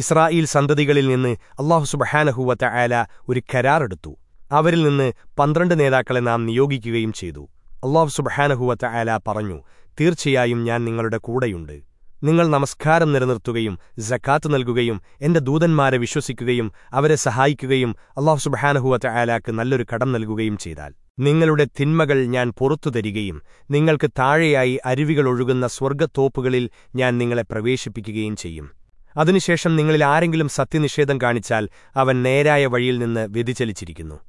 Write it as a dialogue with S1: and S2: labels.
S1: Israel സന്തതികളിൽ നിന്ന് അള്ളാഹു സുബഹാനഹുവത്ത ആല ഒരു കരാറെടുത്തു. അവരിൽ നിന്ന് പന്ത്രണ്ട് നേതാക്കളെ നാം നിയോഗിക്കുകയും ചെയ്തു. അള്ളാഹു സുബഹാനഹുവത്ത ആല പറഞ്ഞു തീർച്ചയായും ഞാൻ നിങ്ങളുടെ കൂടെയുണ്ട്. നിങ്ങൾ നമസ്കാരം നിലനിർത്തുകയും ജക്കാത്ത് നൽകുകയും എന്റെ ദൂതന്മാരെ വിശ്വസിക്കുകയും അവരെ സഹായിക്കുകയും അള്ളാഹു സുബഹാനഹുവത്ത ആലാക്ക് നല്ലൊരു കടം നൽകുകയും ചെയ്താൽ. നിങ്ങളുടെ തിന്മകൾ ഞാൻ പുറത്തു തരികയും നിങ്ങൾക്ക് താഴെയായി അരുവികളൊഴുകുന്ന സ്വർഗത്തോപ്പുകളിൽ ഞാൻ നിങ്ങളെ പ്രവേശിപ്പിക്കുകയും ചെയ്യും. അതിനുശേഷം നിങ്ങളിൽ ആരെങ്കിലും സത്യനിഷേധം കാണിച്ചാൽ അവൻ നേരായ വഴിയിൽ നിന്ന് വ്യതിചലിച്ചിരിക്കുന്നു.